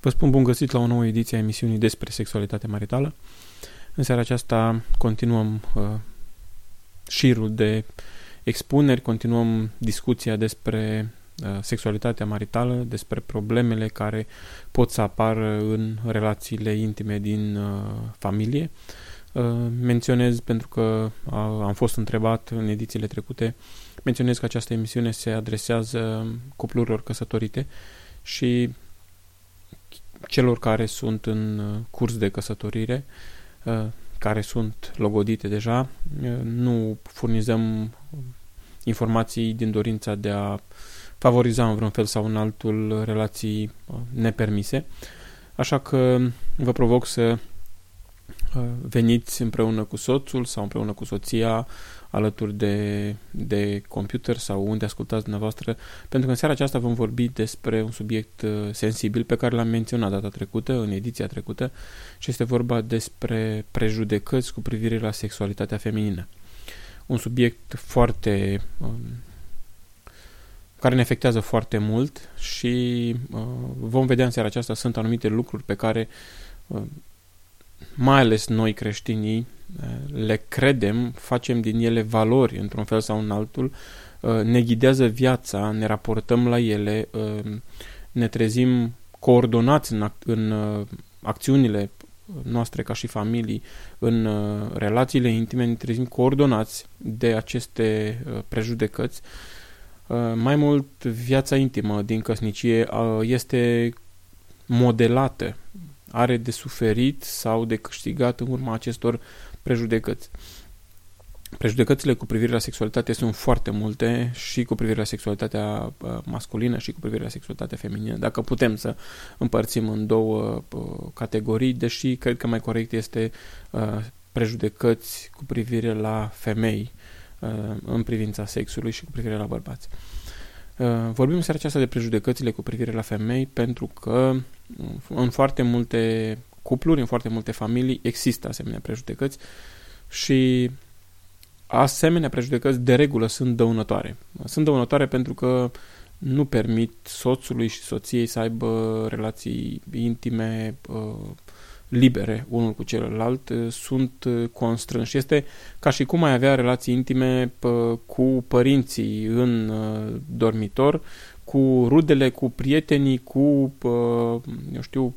Vă spun bun găsit la o nouă ediție a emisiunii despre sexualitate maritală. În seara aceasta continuăm uh, șirul de expuneri, continuăm discuția despre uh, sexualitatea maritală, despre problemele care pot să apară în relațiile intime din uh, familie. Uh, menționez, pentru că uh, am fost întrebat în edițiile trecute, menționez că această emisiune se adresează cuplurilor căsătorite și celor care sunt în uh, curs de căsătorire, uh, care sunt logodite deja, uh, nu furnizăm informații din dorința de a favoriza în vreun fel sau în altul relații nepermise. Așa că vă provoc să veniți împreună cu soțul sau împreună cu soția alături de, de computer sau unde ascultați dumneavoastră, pentru că în seara aceasta vom vorbi despre un subiect uh, sensibil pe care l-am menționat data trecută, în ediția trecută, și este vorba despre prejudecăți cu privire la sexualitatea feminină. Un subiect foarte... Um, care ne afectează foarte mult și uh, vom vedea în seara aceasta sunt anumite lucruri pe care uh, mai ales noi creștinii le credem, facem din ele valori într-un fel sau în altul, uh, ne ghidează viața, ne raportăm la ele, uh, ne trezim coordonați în, în uh, acțiunile noastre ca și familii, în relațiile intime, ne trezim coordonați de aceste prejudecăți. Mai mult, viața intimă din căsnicie este modelată, are de suferit sau de câștigat în urma acestor prejudecăți. Prejudecățile cu privire la sexualitate sunt foarte multe și cu privire la sexualitatea uh, masculină și cu privire la sexualitatea feminină. Dacă putem să împărțim în două uh, categorii, deși cred că mai corect este uh, prejudecăți cu privire la femei în privința sexului și cu privire la bărbați. Vorbim în seara aceasta de prejudecățile cu privire la femei pentru că în foarte multe cupluri, în foarte multe familii, există asemenea prejudecăți și asemenea prejudecăți de regulă sunt dăunătoare. Sunt dăunătoare pentru că nu permit soțului și soției să aibă relații intime uh, libere unul cu celălalt, uh, sunt uh, constrânși. Este ca și cum ai avea relații intime cu părinții în dormitor, cu rudele, cu prietenii, cu, eu știu,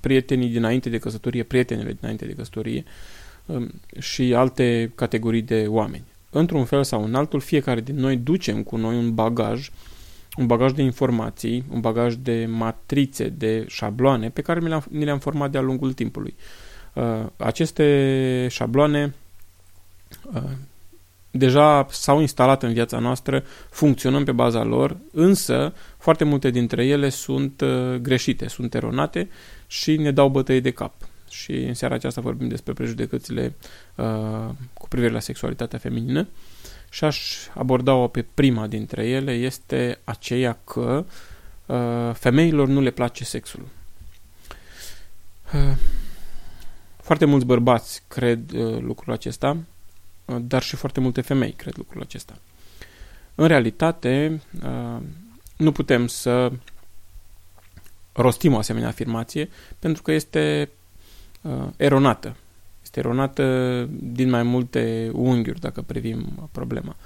prietenii dinainte de căsătorie, prietenele dinainte de căsătorie um, și alte categorii de oameni. Într-un fel sau în altul, fiecare din noi ducem cu noi un bagaj, un bagaj de informații, un bagaj de matrițe, de șabloane pe care ni le-am format de-a lungul timpului. Uh, aceste șabloane uh, deja s-au instalat în viața noastră, funcționăm pe baza lor, însă foarte multe dintre ele sunt uh, greșite, sunt eronate și ne dau bătăi de cap. Și în seara aceasta vorbim despre prejudecățile uh, cu privire la sexualitatea feminină și aș aborda-o pe prima dintre ele, este aceea că uh, femeilor nu le place sexul. Uh, foarte mulți bărbați cred uh, lucrul acesta, uh, dar și foarte multe femei cred lucrul acesta. În realitate, uh, nu putem să rostim o asemenea afirmație pentru că este uh, eronată. Este eronată din mai multe unghiuri, dacă privim problema.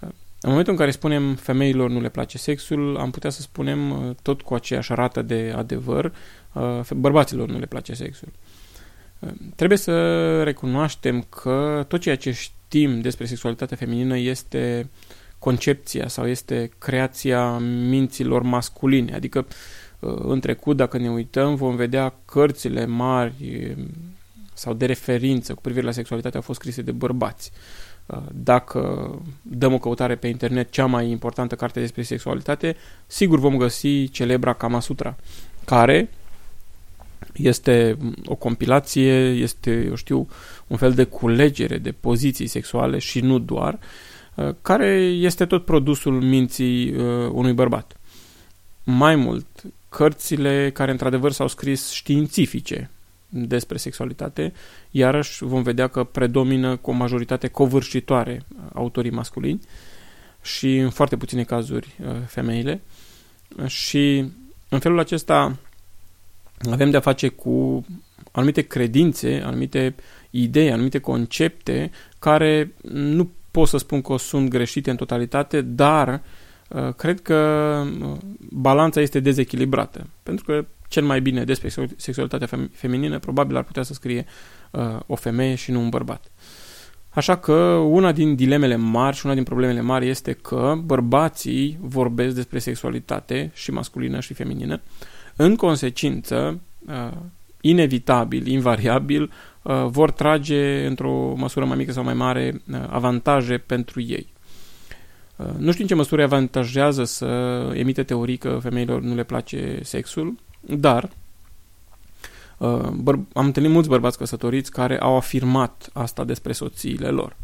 Uh, în momentul în care spunem femeilor nu le place sexul, am putea să spunem uh, tot cu aceeași rată de adevăr, uh, bărbaților nu le place sexul. Uh, trebuie să recunoaștem că tot ceea ce știm despre sexualitatea feminină este concepția sau este creația minților masculine, adică uh, în trecut, dacă ne uităm, vom vedea cărțile mari sau de referință cu privire la sexualitate au fost scrise de bărbați. Dacă dăm o căutare pe internet, cea mai importantă carte despre sexualitate, sigur vom găsi celebra Kama Sutra, care este o compilație, este, eu știu, un fel de culegere de poziții sexuale și nu doar, care este tot produsul minții unui bărbat. Mai mult, cărțile care într-adevăr s-au scris științifice despre sexualitate, iarăși vom vedea că predomină cu o majoritate covârșitoare autorii masculini și în foarte puține cazuri uh, femeile. Și în felul acesta avem de-a face cu anumite credințe, anumite idei, anumite concepte care nu pot să spun că sunt greșite în totalitate, dar uh, cred că uh, balanța este dezechilibrată. Pentru că cel mai bine despre sexualitatea feminină probabil ar putea să scrie uh, o femeie și nu un bărbat. Așa că una din dilemele mari și una din problemele mari este că bărbații vorbesc despre sexualitate și masculină și feminină. În consecință, inevitabil, invariabil, Uh, vor trage într-o măsură mai mică sau mai mare uh, avantaje pentru ei. Uh, nu știu în ce măsură avantajează să emite teorii că femeilor nu le place sexul, dar am întâlnit mulți bărbați căsătoriți care au afirmat asta despre soțiile lor.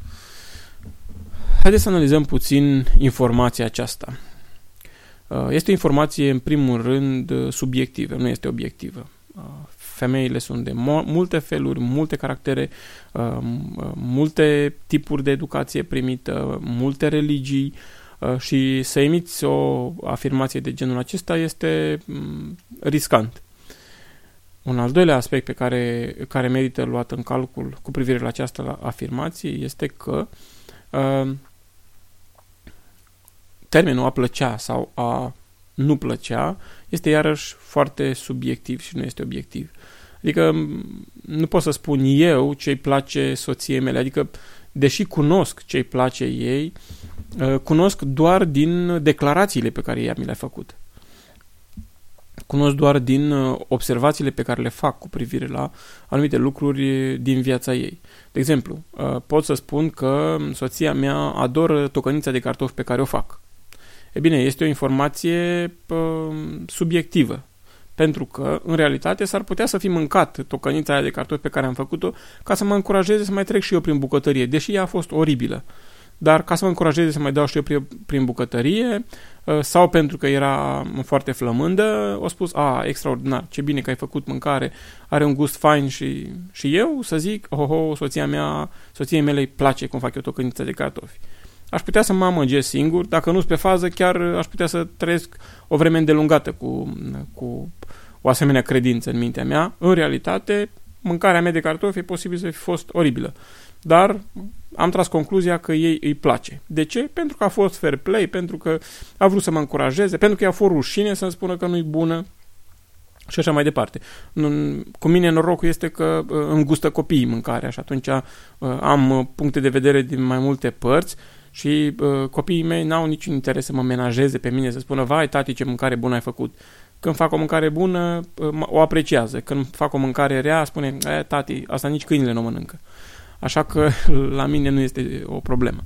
Haideți să analizăm puțin informația aceasta. Este o informație, în primul rând, subiectivă, nu este obiectivă femeile sunt de multe feluri, multe caractere, uh, multe tipuri de educație primită, multe religii uh, și să emiți o afirmație de genul acesta este mm, riscant. Un al doilea aspect pe care, care merită luat în calcul cu privire la această afirmație este că uh, termenul a plăcea sau a nu plăcea este iarăși foarte subiectiv și nu este obiectiv. Adică nu pot să spun eu ce-i place soției mele, adică deși cunosc ce-i place ei, uh, cunosc doar din declarațiile pe care ea mi le-a făcut. Cunosc doar din uh, observațiile pe care le fac cu privire la anumite lucruri din viața ei. De exemplu, uh, pot să spun că soția mea adoră tocănița de cartofi pe care o fac. E bine, este o informație subiectivă, pentru că, în realitate, s-ar putea să fi mâncat tocănița aia de cartofi pe care am făcut-o ca să mă încurajeze să mai trec și eu prin bucătărie, deși ea a fost oribilă. Dar ca să mă încurajeze să mai dau și eu prin, prin bucătărie ă, sau pentru că era foarte flămândă, o spus, a, extraordinar, ce bine că ai făcut mâncare, are un gust fain și, și eu să zic, oh, oh, soția mea, soției mele îi place cum fac eu tocănița de cartofi aș putea să mă amăgesc singur, dacă nu-s pe fază, chiar aș putea să trăiesc o vreme îndelungată cu, cu o asemenea credință în mintea mea. În realitate, mâncarea mea de cartofi e posibil să fi fost oribilă. Dar am tras concluzia că ei îi place. De ce? Pentru că a fost fair play, pentru că a vrut să mă încurajeze, pentru că i-a fost rușine să-mi spună că nu-i bună și așa mai departe. Cu mine norocul este că uh, îmi gustă copiii mâncarea și atunci uh, am puncte de vedere din mai multe părți și uh, copiii mei n-au niciun interes să mă menajeze pe mine, să spună, vai tati ce mâncare bună ai făcut. Când fac o mâncare bună, uh, o apreciază. Când fac o mâncare rea, spune, e, tati, asta nici câinile nu mănâncă. Așa că la mine nu este o problemă.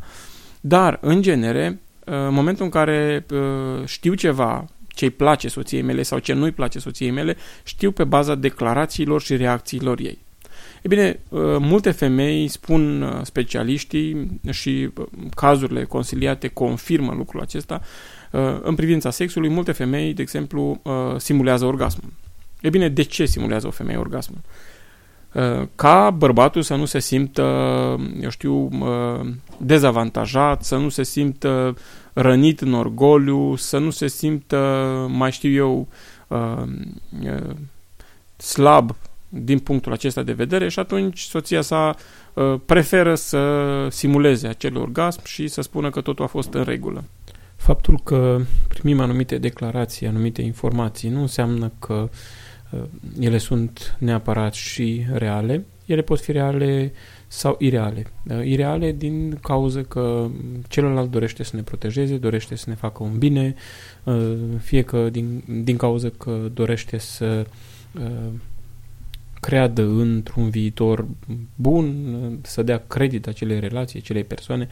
Dar, în genere, uh, în momentul în care uh, știu ceva ce-i place soției mele sau ce nu-i place soției mele, știu pe baza declarațiilor și reacțiilor ei. E bine, uh, multe femei spun uh, specialiștii și uh, cazurile consiliate confirmă lucrul acesta. În privința sexului, multe femei, de exemplu, simulează orgasmul. E bine, de ce simulează o femeie orgasmul? Ca bărbatul să nu se simtă, eu știu, dezavantajat, să nu se simtă rănit în orgoliu, să nu se simtă, mai știu eu, slab din punctul acesta de vedere și atunci soția sa uh, preferă să simuleze acel orgasm și să spună că totul a fost în regulă. Faptul că primim anumite declarații, anumite informații, nu înseamnă că uh, ele sunt neapărat și reale. Ele pot fi reale sau ireale. Uh, ireale din cauza că celălalt dorește să ne protejeze, dorește să ne facă un bine, fie că din, din cauza că dorește să creadă într-un viitor bun, să dea credit acelei relații, acelei persoane,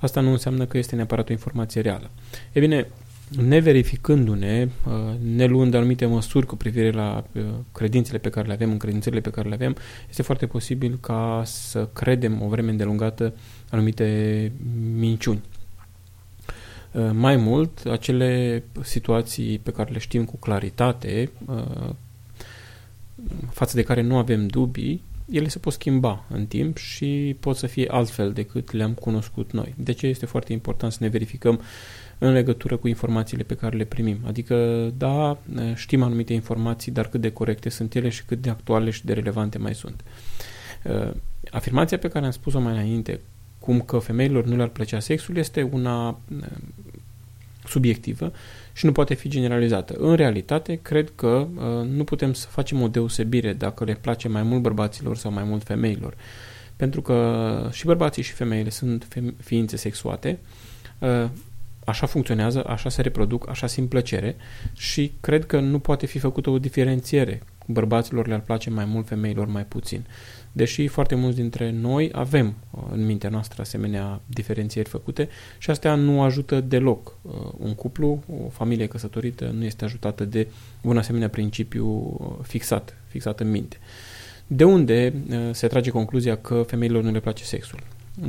asta nu înseamnă că este neapărat o informație reală. E bine, neverificându-ne, uh, ne luând anumite măsuri cu privire la uh, credințele pe care le avem, în credințele pe care le avem, este foarte posibil ca să credem o vreme îndelungată anumite minciuni. Uh, mai mult, acele situații pe care le știm cu claritate, față de care nu avem dubii, ele se pot schimba în timp și pot să fie altfel decât le-am cunoscut noi. De ce este foarte important să ne verificăm în legătură cu informațiile pe care le primim. Adică, da, știm anumite informații, dar cât de corecte sunt ele și cât de actuale și de relevante mai sunt. Uh, afirmația pe care am spus-o mai înainte, cum că femeilor nu le-ar plăcea sexul, este una uh, subiectivă și nu poate fi generalizată. În realitate, cred că uh, nu putem să facem o deosebire dacă le place mai mult bărbaților sau mai mult femeilor. Pentru că și bărbații și femeile sunt ființe sexuate, uh, așa funcționează, așa se reproduc, așa simt plăcere și cred că nu poate fi făcută o diferențiere. Bărbaților le-ar place mai mult, femeilor mai puțin deși foarte mulți dintre noi avem uh, în mintea noastră asemenea diferențieri făcute și astea nu ajută deloc. Uh, un cuplu, o familie căsătorită nu este ajutată de un asemenea principiu uh, fixat, fixat în minte. De unde se trage concluzia că femeilor nu le place sexul?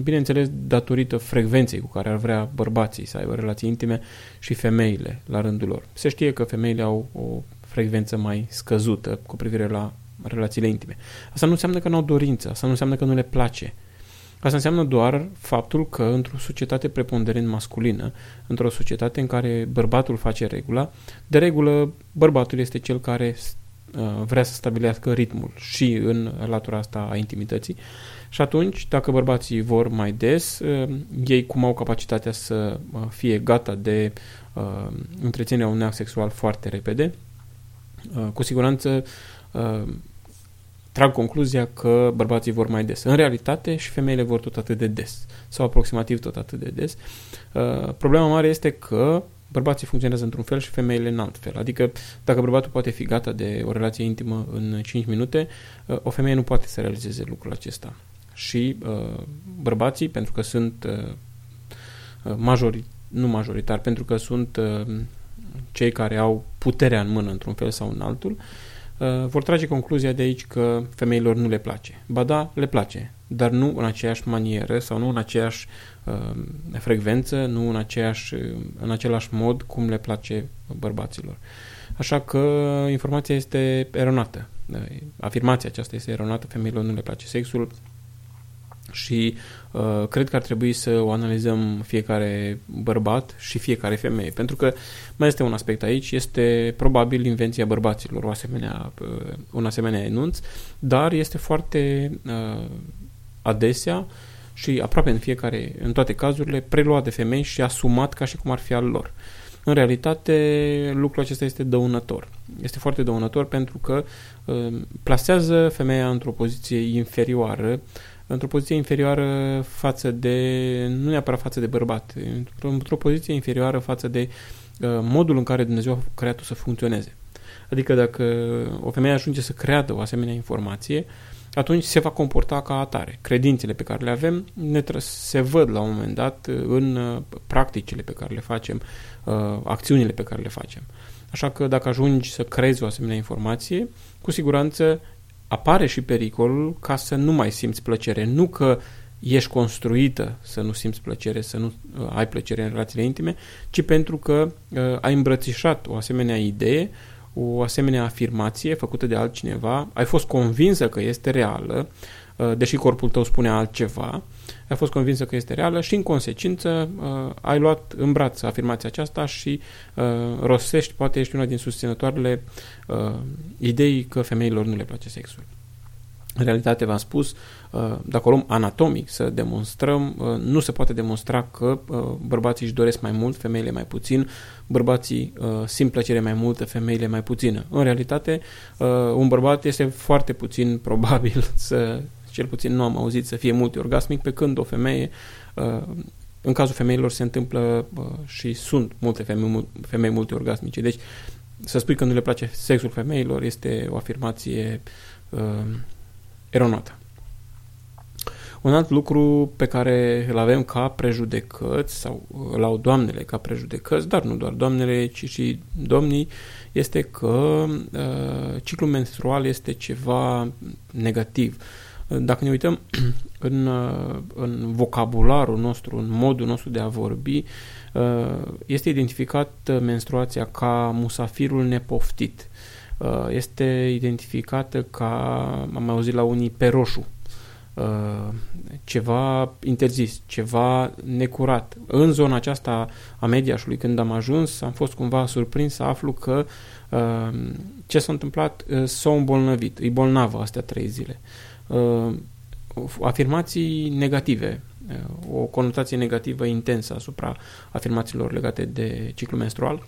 Bineînțeles, datorită frecvenței cu care ar vrea bărbații să aibă relații intime și femeile la rândul lor. Se știe că femeile au o frecvență mai scăzută cu privire la relațiile intime. Asta nu înseamnă că nu au dorință, asta nu înseamnă că nu le place. Asta înseamnă doar faptul că într-o societate preponderent masculină, într-o societate în care bărbatul face regula, de regulă bărbatul este cel care uh, vrea să stabilească ritmul și în latura asta a intimității. Și atunci, dacă bărbații vor mai des, uh, ei cum au capacitatea să uh, fie gata de uh, întreținerea unui act sexual foarte repede, uh, cu siguranță uh, trag concluzia că bărbații vor mai des. În realitate și femeile vor tot atât de des sau aproximativ tot atât de des. Uh, problema mare este că bărbații funcționează într-un fel și femeile în alt fel. Adică dacă bărbatul poate fi gata de o relație intimă în 5 minute, uh, o femeie nu poate să realizeze lucrul acesta. Și uh, bărbații, pentru că sunt uh, majori, nu majoritar, pentru că sunt uh, cei care au puterea în mână într-un fel sau în altul, uh, Uh, vor trage concluzia de aici că femeilor nu le place. Ba da, le place, dar nu în aceeași manieră sau nu în aceeași uh, frecvență, nu în, aceeași, uh, în același mod cum le place bărbaților. Așa că informația este eronată. Uh, afirmația aceasta este eronată, femeilor nu le place sexul, și uh, cred că ar trebui să o analizăm fiecare bărbat și fiecare femeie, pentru că mai este un aspect aici, este probabil invenția bărbaților, o asemenea, uh, un asemenea enunț, dar este foarte uh, adesea și aproape în fiecare, în toate cazurile, preluat de femei și asumat ca și cum ar fi al lor. În realitate, lucrul acesta este dăunător. Este foarte dăunător pentru că uh, plasează femeia într-o poziție inferioară într-o poziție inferioară față de, nu neapărat față de bărbat, într-o poziție inferioară față de uh, modul în care Dumnezeu a creat-o să funcționeze. Adică dacă o femeie ajunge să creadă o asemenea informație, atunci se va comporta ca atare. Credințele pe care le avem ne se văd la un moment dat în uh, practicile pe care le facem, uh, acțiunile pe care le facem. Așa că dacă ajungi să crezi o asemenea informație, cu siguranță apare și pericolul ca să nu mai simți plăcere. Nu că ești construită să nu simți plăcere, să nu uh, ai plăcere în relațiile intime, ci pentru că uh, ai îmbrățișat o asemenea idee, o asemenea afirmație făcută de altcineva, ai fost convinsă că este reală, uh, deși corpul tău spune altceva, ai fost convinsă că este reală și în consecință uh, ai luat în braț afirmația aceasta și uh, rostești, poate ești una din susținătoarele uh, ideii că femeilor nu le place sexul. În realitate, v-am spus, uh, dacă o luăm anatomic să demonstrăm, uh, nu se poate demonstra că uh, bărbații își doresc mai mult, femeile mai puțin, bărbații simt plăcere mai multă, femeile mai puțină. În realitate, un bărbat este foarte puțin probabil să cel puțin nu am auzit să fie multiorgasmic, pe când o femeie, uh, în cazul femeilor se întâmplă uh, și sunt multe femei, femei multiorgasmice. Deci să spui că nu le place sexul femeilor este o afirmație uh, eronată. Un alt lucru pe care îl avem ca prejudecăți, sau îl au doamnele ca prejudecăți, dar nu doar doamnele, ci și domnii, este că uh, ciclul menstrual este ceva negativ. Uh, dacă ne uităm în, în vocabularul nostru, în modul nostru de a vorbi, este identificat menstruația ca musafirul nepoftit. este identificată ca, am auzit la unii, pe roșu. Ceva interzis, ceva necurat. În zona aceasta a Mediașului, când am ajuns, am fost cumva surprins să aflu că ce s-a întâmplat, s-au îmbolnăvit, îi bolnavă astea trei zile. Afirmații negative, o conotație negativă intensă asupra afirmațiilor legate de ciclu menstrual.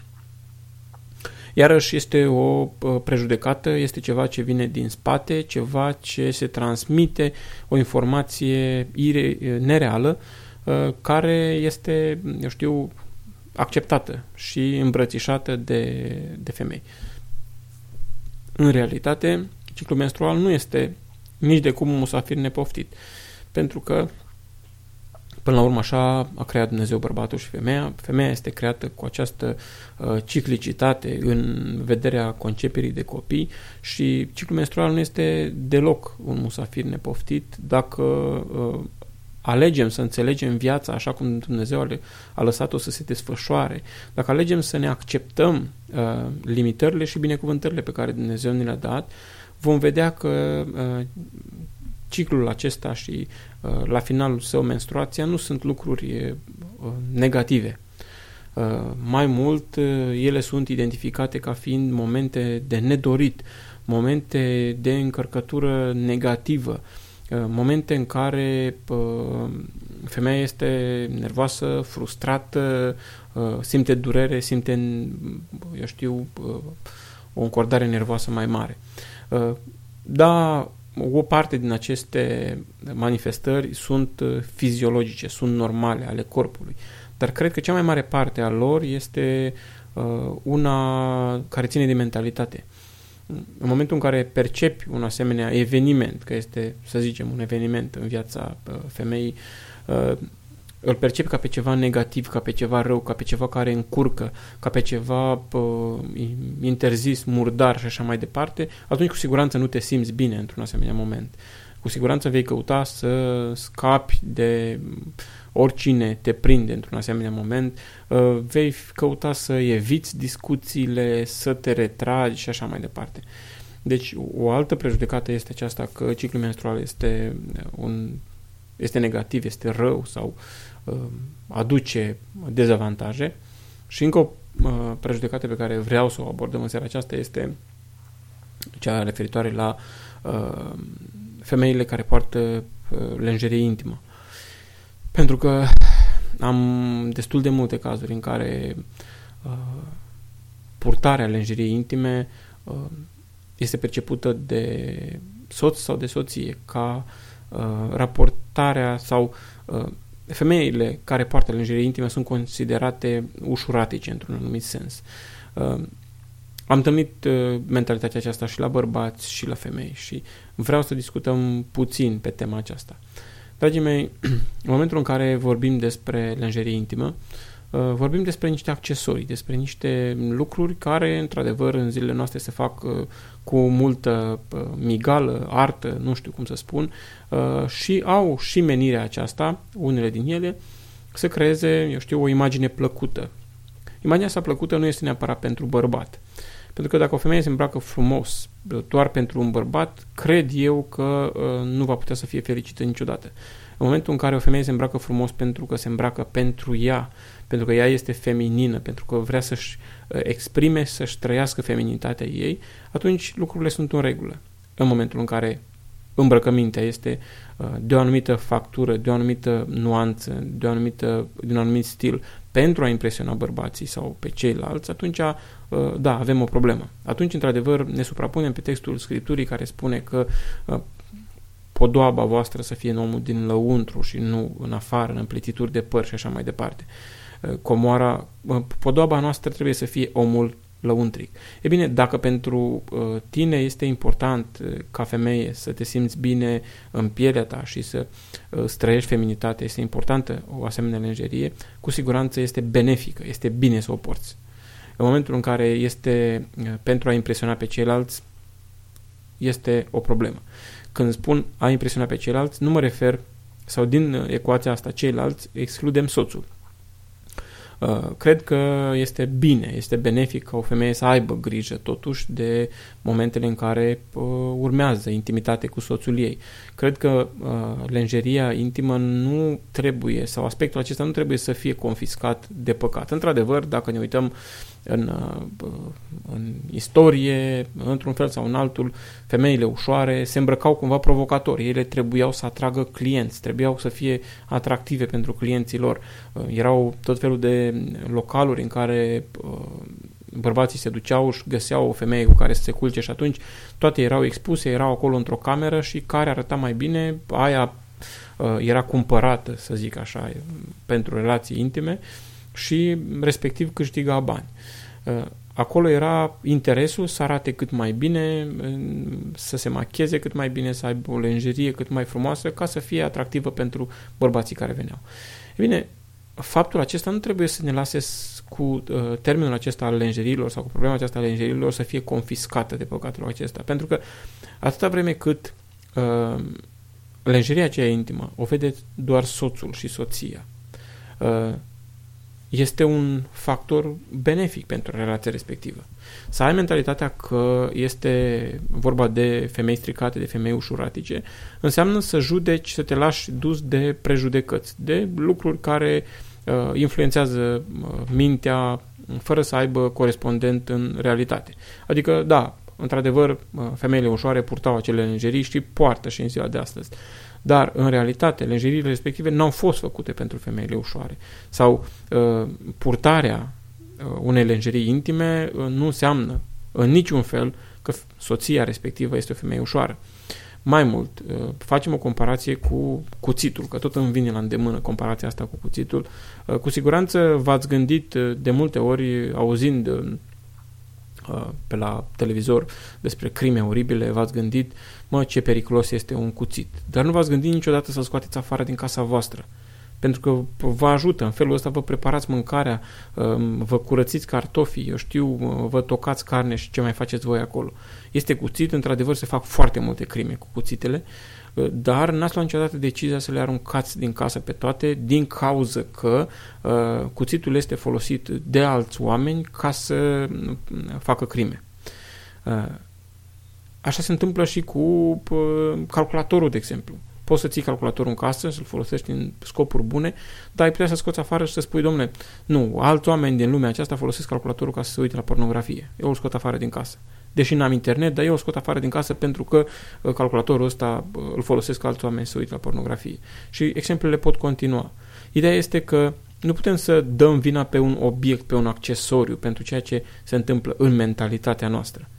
Iarăși este o prejudecată, este ceva ce vine din spate, ceva ce se transmite, o informație ire, nereală, ă, care este, eu știu, acceptată și îmbrățișată de, de femei. În realitate, ciclul menstrual nu este nici de cum un musafir nepoftit, pentru că Până la urmă așa a creat Dumnezeu bărbatul și femeia. Femeia este creată cu această uh, ciclicitate în vederea conceperii de copii și ciclul menstrual nu este deloc un musafir nepoftit dacă uh, alegem să înțelegem viața așa cum Dumnezeu a lăsat-o să se desfășoare, dacă alegem să ne acceptăm uh, limitările și binecuvântările pe care Dumnezeu ne le-a dat, vom vedea că uh, ciclul acesta și uh, la finalul său menstruația nu sunt lucruri uh, negative. Uh, mai mult, ele sunt identificate ca fiind momente de nedorit, momente de încărcătură negativă, momente în care femeia este nervoasă, frustrată, simte durere, simte, eu știu, o încordare nervoasă mai mare. Da, o parte din aceste manifestări sunt uh, fiziologice, sunt normale ale corpului, dar cred că cea mai mare parte a lor este uh, una care ține de mentalitate. În momentul în care percepi un asemenea eveniment, că este, să zicem, un eveniment în viața uh, femeii, îl percepi ca pe ceva negativ, ca pe ceva rău, ca pe ceva care încurcă, ca pe ceva uh, interzis, murdar și așa mai departe, atunci cu siguranță nu te simți bine într-un asemenea moment. Cu siguranță vei căuta să scapi de oricine te prinde într-un asemenea moment, uh, vei căuta să eviți discuțiile, să te retragi și așa mai departe. Deci o altă prejudecată este aceasta că ciclul menstrual este un este negativ, este rău sau uh, aduce dezavantaje. Și încă o uh, prejudecată pe care vreau să o abordăm în seara aceasta este cea referitoare la uh, femeile care poartă uh, lenjerie intimă. Pentru că am destul de multe cazuri în care uh, purtarea lenjeriei intime uh, este percepută de soț sau de soție ca uh, raportarea sau uh, femeile care poartă lingerie intimă sunt considerate ușuratice într-un anumit sens. Uh, am întâlnit uh, mentalitatea aceasta și la bărbați și la femei și vreau să discutăm puțin pe tema aceasta. Dragii mei, în momentul în care vorbim despre lingerie intimă, uh, vorbim despre niște accesorii, despre niște lucruri care, într-adevăr, în zilele noastre se fac uh, cu multă uh, migală, artă, nu știu cum să spun, uh, și au și menirea aceasta, unele din ele, să creeze, eu știu, o imagine plăcută. Imaginea asta plăcută nu este neapărat pentru bărbat. Pentru că dacă o femeie se îmbracă frumos doar pentru un bărbat, cred eu că uh, nu va putea să fie fericită niciodată. În momentul în care o femeie se îmbracă frumos pentru că se îmbracă pentru ea, pentru că ea este feminină, pentru că vrea să-și uh, exprime, să-și trăiască feminitatea ei, atunci lucrurile sunt în regulă. În momentul în care îmbrăcămintea este uh, de o anumită factură, de o anumită nuanță, de, o anumită, de un anumit stil, pentru a impresiona bărbații sau pe ceilalți, atunci, uh, da, avem o problemă. Atunci, într-adevăr, ne suprapunem pe textul Scripturii care spune că podoaba voastră să fie în omul din lăuntru și nu în afară, în împletituri de păr și așa mai departe. Uh, comoara, uh, podoaba noastră trebuie să fie omul lăuntric. E bine, dacă pentru uh, tine este important ca femeie să te simți bine în pielea ta și să străiești feminitatea, este importantă o asemenea lenjerie, cu siguranță este benefică, este bine să o porți. În momentul în care este pentru a impresiona pe ceilalți, este o problemă. Când spun a impresiona pe ceilalți, nu mă refer, sau din ecuația asta ceilalți, excludem soțul. Uh, cred că este bine, este benefic ca o femeie să aibă grijă totuși de momentele în care uh, urmează intimitate cu soțul ei. Cred că lenjeria intimă nu trebuie, sau aspectul acesta nu trebuie să fie confiscat de păcat. Într-adevăr, dacă ne uităm în, în istorie, într-un fel sau în altul, femeile ușoare se îmbrăcau cumva provocatori. Ele trebuiau să atragă clienți, trebuiau să fie atractive pentru clienții lor. Erau tot felul de localuri în care uh, bărbații se duceau și găseau o femeie cu care să se culce și atunci toate erau expuse, erau acolo într-o cameră și care arăta mai bine, aia uh, era cumpărată, să zic așa, pentru relații intime și respectiv câștiga bani. Uh, acolo era interesul să arate cât mai bine, să se macheze cât mai bine, să aibă o lenjerie cât mai frumoasă, ca să fie atractivă pentru bărbații care veneau. E bine, faptul acesta nu trebuie să ne lase cu uh, termenul acesta al lenjerilor sau cu problema aceasta al lenjerilor să fie confiscată de păcatul acesta. Pentru că atâta vreme cât uh, lenjeria aceea intimă o vede doar soțul și soția, uh, este un factor benefic pentru relația respectivă. Să ai mentalitatea că este vorba de femei stricate, de femei ușuratice, înseamnă să judeci, să te lași dus de prejudecăți, de lucruri care uh, Uh, influențează uh, mintea fără să aibă corespondent în realitate. Adică, da, într-adevăr, uh, femeile ușoare purtau acele lenjerii și poartă și în ziua de astăzi. Dar, în realitate, lenjeriile respective n-au fost făcute pentru femeile ușoare. Sau purtarea unei lenjerii intime nu înseamnă în niciun fel că soția respectivă este o femeie ușoară. Mai mult, uh, facem o comparație cu cuțitul, că tot îmi vine la îndemână comparația asta cu cuțitul. Uh, cu siguranță v-ați gândit uh, de multe ori, auzind pe la televizor despre crime oribile, v-ați gândit, mă, ce periculos este un cuțit. Dar nu v-ați gândit niciodată să-l scoateți afară din casa voastră pentru că vă ajută, în felul ăsta vă preparați mâncarea, um, vă curățiți cartofii, eu știu, vă tocați carne și ce mai faceți voi acolo. Este cuțit, într-adevăr se fac foarte multe crime cu cuțitele, uh, dar n-ați luat niciodată decizia să le aruncați din casă pe toate din cauză că uh, cuțitul este folosit de alți oameni ca să uh, facă crime. Uh, așa se întâmplă și cu uh, calculatorul, de exemplu. Poți să ții calculatorul în casă, să-l folosești în scopuri bune, dar ai putea să scoți afară și să spui, domnule, nu, alți oameni din lumea aceasta folosesc calculatorul ca să se uite la pornografie. Eu îl scot afară din casă. Deși n-am internet, dar eu îl scot afară din casă pentru că uh, calculatorul ăsta uh, îl folosesc alți oameni să uite la pornografie. Și exemplele pot continua. Ideea este că nu putem să dăm vina pe un obiect, pe un accesoriu, pentru ceea ce se întâmplă în mentalitatea noastră.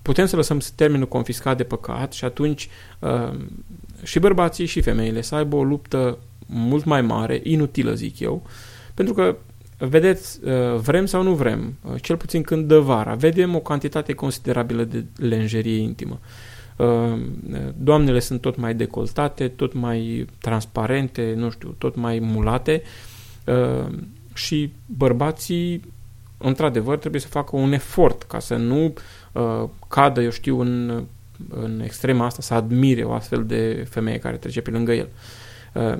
Uh, putem să lăsăm termenul confiscat de păcat și atunci uh, și bărbații și femeile să aibă o luptă mult mai mare, inutilă zic eu, pentru că vedeți, uh, vrem sau nu vrem, uh, cel puțin când dă vara, vedem o cantitate considerabilă de lenjerie intimă. Doamnele sunt tot mai decoltate, tot mai transparente, nu știu, tot mai mulate și bărbații într-adevăr trebuie să facă un efort ca să nu uh, cadă, eu știu, în, în extrema asta, să admire o astfel de femeie care trece pe lângă el. Uh,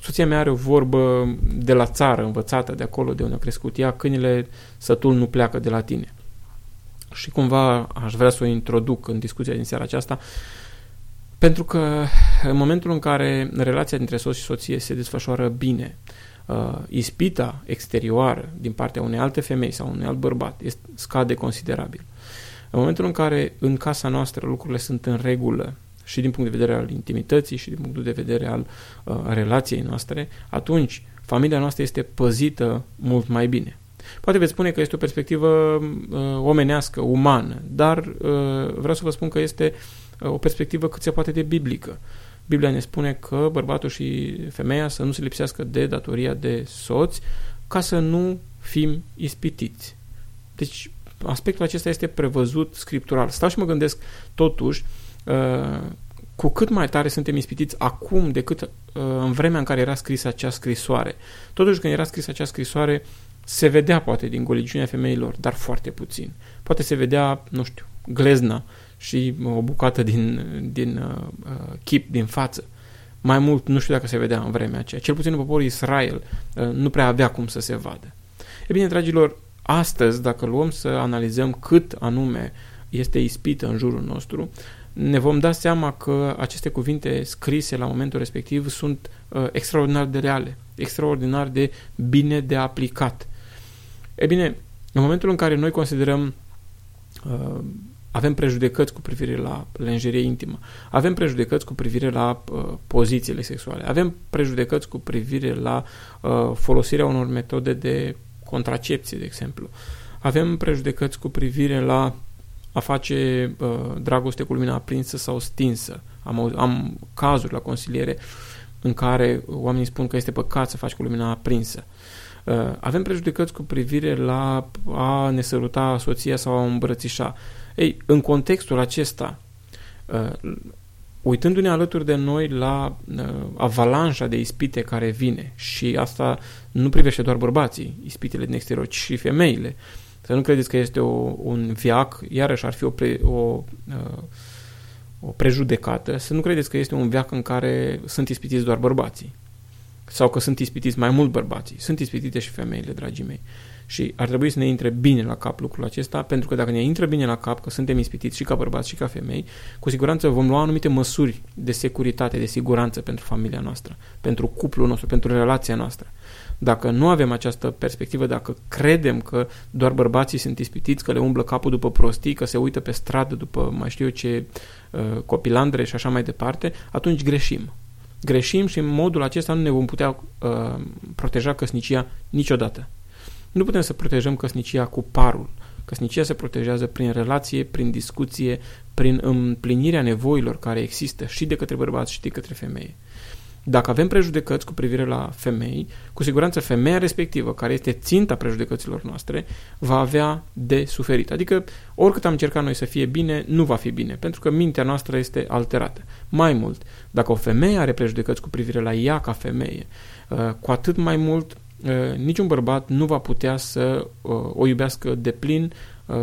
soția mea are o vorbă de la țară, învățată de acolo, de unde a crescut ea, câinile sătul nu pleacă de la tine. Și cumva aș vrea să o introduc în discuția din seara aceasta, pentru că în momentul în care relația dintre soț și soție se desfășoară bine, uh, ispita exterioară din partea unei alte femei sau unui alt bărbat este, scade considerabil. În momentul în care în casa noastră lucrurile sunt în regulă și din punct de vedere al intimității și din punct de vedere al uh, relației noastre, atunci familia noastră este păzită mult mai bine. Poate veți spune că este o perspectivă uh, omenească, umană, dar uh, vreau să vă spun că este uh, o perspectivă cât se poate de biblică. Biblia ne spune că bărbatul și femeia să nu se lipsească de datoria de soți ca să nu fim ispitiți. Deci aspectul acesta este prevăzut scriptural. Stau și mă gândesc totuși uh, cu cât mai tare suntem ispitiți acum decât uh, în vremea în care era scrisă acea scrisoare. Totuși când era scrisă acea scrisoare se vedea poate din goligiunea femeilor, dar foarte puțin. Poate se vedea, nu știu, glezna și o bucată din, din uh, uh, chip din față. Mai mult nu știu dacă se vedea în vremea aceea. Cel puțin în poporul Israel uh, nu prea avea cum să se vadă. E bine, dragilor, astăzi, dacă luăm să analizăm cât anume este ispită în jurul nostru, ne vom da seama că aceste cuvinte scrise la momentul respectiv sunt uh, extraordinar de reale, extraordinar de bine de aplicat. E bine, în momentul în care noi considerăm uh, avem prejudecăți cu privire la lenjerie intimă, avem prejudecăți cu privire la uh, pozițiile sexuale, avem prejudecăți cu privire la uh, folosirea unor metode de contracepție, de exemplu, avem prejudecăți cu privire la a face uh, dragoste cu lumina aprinsă sau stinsă. Am, am cazuri la consiliere în care oamenii spun că este păcat să faci cu lumina aprinsă. Uh, avem prejudecăți cu privire la a ne săruta soția sau a îmbrățișa. Ei, în contextul acesta, uh, uitându-ne alături de noi la uh, avalanșa de ispite care vine și asta nu privește doar bărbații, ispitele din exterior, ci și femeile, uh, să nu credeți că este o, un viac, iarăși ar fi o, pre, o, uh, o prejudecată, să nu credeți că este un viac în care sunt ispitiți doar bărbații sau că sunt ispitiți mai mult bărbații. Sunt ispitite și femeile, dragii mei. Și ar trebui să ne intre bine la cap lucrul acesta, pentru că dacă ne intră bine la cap că suntem ispitiți și ca bărbați și ca femei, cu siguranță vom lua anumite măsuri de securitate, de siguranță pentru familia noastră, pentru cuplul nostru, pentru relația noastră. Dacă nu avem această perspectivă, dacă credem că doar bărbații sunt ispitiți, că le umblă capul după prostii, că se uită pe stradă după mai știu eu ce uh, copilandre și așa mai departe, atunci greșim. Greșim și în modul acesta nu ne vom putea uh, proteja căsnicia niciodată. Nu putem să protejăm căsnicia cu parul. Căsnicia se protejează prin relație, prin discuție, prin împlinirea nevoilor care există și de către bărbați și de către femeie. Dacă avem prejudecăți cu privire la femei, cu siguranță femeia respectivă, care este ținta prejudecăților noastre, va avea de suferit. Adică, oricât am încercat noi să fie bine, nu va fi bine, pentru că mintea noastră este alterată. Mai mult, dacă o femeie are prejudecăți cu privire la ea ca femeie, uh, cu atât mai mult uh, niciun bărbat nu va putea să uh, o iubească de plin,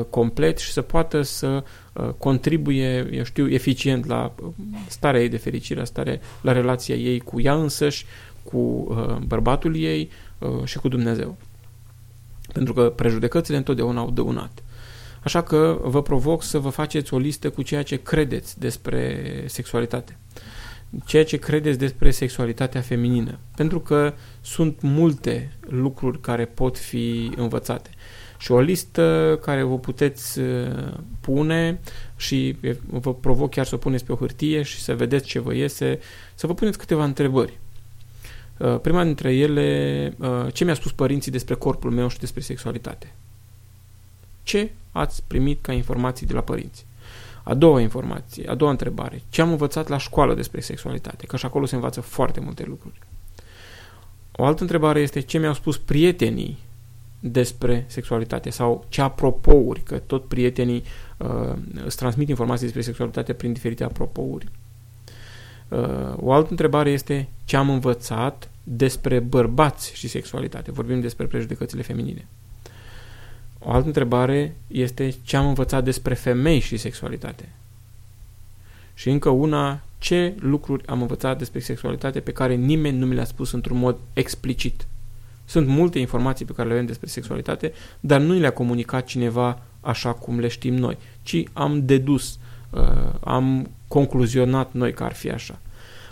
complet și să poată să Uh, contribuie, eu știu, eficient la uh, starea ei de fericire, la, stare, la relația ei cu ea însăși, cu uh, bărbatul ei și cu Dumnezeu. Pentru că prejudecățile întotdeauna au dăunat. Așa că vă provoc să vă faceți o listă cu ceea ce credeți despre sexualitate. Ceea ce credeți despre sexualitatea feminină. Pentru că sunt multe lucruri care pot fi învățate și o listă care vă puteți uh, pune și vă provoc chiar să o puneți pe o hârtie și să vedeți ce vă iese, să vă puneți câteva întrebări. Uh, prima dintre ele, uh, ce mi-a spus părinții despre corpul meu și despre sexualitate? Ce ați primit ca informații de la părinți? A doua informație, a doua întrebare, ce am învățat la școală despre sexualitate? Că și acolo se învață foarte multe lucruri. O altă întrebare este ce mi-au spus prietenii despre sexualitate sau ce apropouri, că tot prietenii uh, îți transmit informații despre sexualitate prin diferite apropouri. Uh, o altă întrebare este ce am învățat despre bărbați și sexualitate. Vorbim despre prejudecățile feminine. O altă întrebare este ce am învățat despre femei și sexualitate. Și încă una, ce lucruri am învățat despre sexualitate pe care nimeni nu mi le-a spus într-un mod explicit. Sunt multe informații pe care le avem despre sexualitate, dar nu le-a comunicat cineva așa cum le știm noi, ci am dedus, uh, am concluzionat noi că ar fi așa.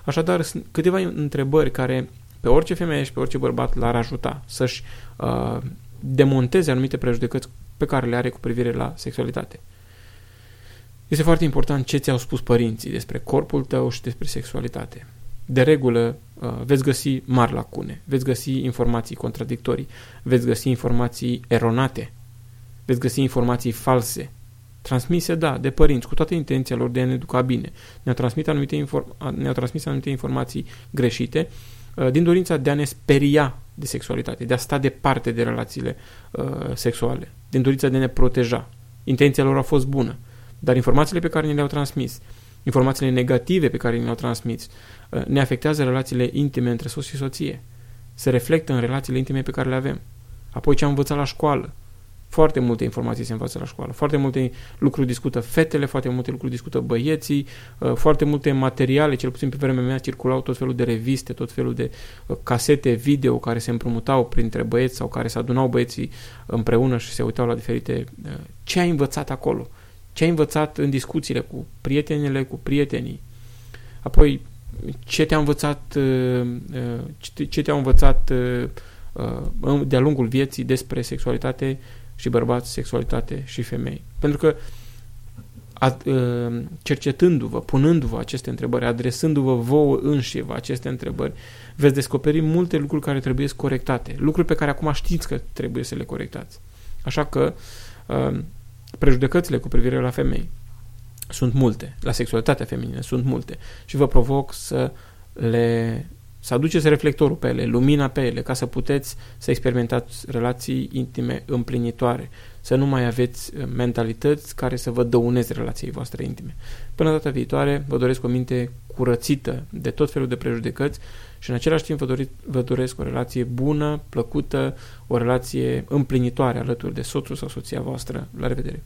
Așadar, sunt câteva întrebări care pe orice femeie și pe orice bărbat l-ar ajuta să-și uh, demonteze anumite prejudecăți pe care le are cu privire la sexualitate. Este foarte important ce ți-au spus părinții despre corpul tău și despre sexualitate de regulă uh, veți găsi mari lacune, veți găsi informații contradictorii, veți găsi informații eronate, veți găsi informații false, transmise, da, de părinți, cu toată intenția lor de a ne educa bine. Ne-au transmis anumite, inform- ne transmis anumite informații greșite uh, din dorința de a ne speria de sexualitate, de a sta departe de relațiile uh, sexuale, din dorința de a ne proteja. Intenția lor a fost bună, dar informațiile pe care ne le-au transmis, informațiile negative pe care ne le-au transmis, Uh, ne afectează relațiile intime între soț și soție. Se reflectă în relațiile intime pe care le avem. Apoi ce am învățat la școală. Foarte multe informații se învață la școală, foarte multe lucruri discută fetele, foarte multe lucruri discută băieții, uh, foarte multe materiale, cel puțin pe vremea mea circulau tot felul de reviste, tot felul de uh, casete video care se împrumutau printre băieți sau care se adunau băieții împreună și se uitau la diferite... Uh, ce ai învățat acolo? Ce ai învățat în discuțiile cu prietenele, cu prietenii? Apoi, ce te-a învățat, ce te-a învățat de-a lungul vieții despre sexualitate și bărbați, sexualitate și femei. Pentru că cercetându-vă, punându-vă aceste întrebări, adresându-vă vouă înșivă aceste întrebări, veți descoperi multe lucruri care trebuie corectate, lucruri pe care acum știți că trebuie să le corectați. Așa că prejudecățile cu privire la femei sunt multe, la sexualitatea feminină sunt multe și vă provoc să le să aduceți reflectorul pe ele, lumina pe ele, ca să puteți să experimentați relații intime împlinitoare, să nu mai aveți uh, mentalități care să vă dăuneze relației voastre intime. Până data viitoare, vă doresc o minte curățită de tot felul de prejudecăți și în același timp vă, dori, vă doresc o relație bună, plăcută, o relație împlinitoare alături de soțul sau soția voastră. La revedere!